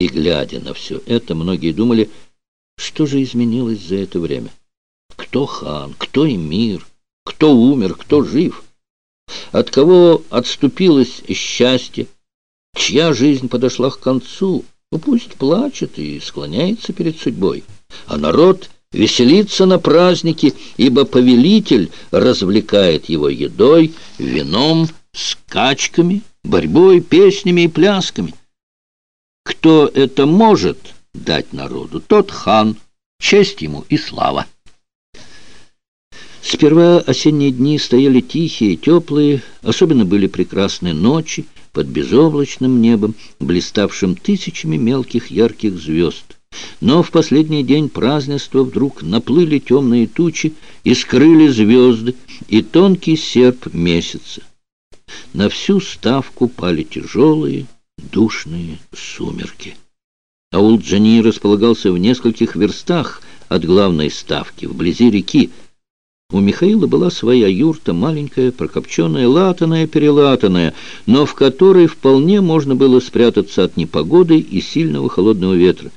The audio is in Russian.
И, глядя на все это, многие думали, что же изменилось за это время? Кто хан, кто эмир, кто умер, кто жив? От кого отступилось счастье? Чья жизнь подошла к концу? Ну, пусть плачет и склоняется перед судьбой. А народ веселится на празднике, ибо повелитель развлекает его едой, вином, скачками, борьбой, песнями и плясками. Кто это может дать народу, тот хан, честь ему и слава. Сперва осенние дни стояли тихие, теплые, особенно были прекрасны ночи под безоблачным небом, блиставшим тысячами мелких ярких звезд. Но в последний день празднества вдруг наплыли темные тучи и скрыли звезды и тонкий серп месяца. На всю ставку пали тяжелые, душные сумерки. Аул Джани располагался в нескольких верстах от главной ставки, вблизи реки. У Михаила была своя юрта, маленькая, прокопченная, латаная-перелатанная, но в которой вполне можно было спрятаться от непогоды и сильного холодного ветра.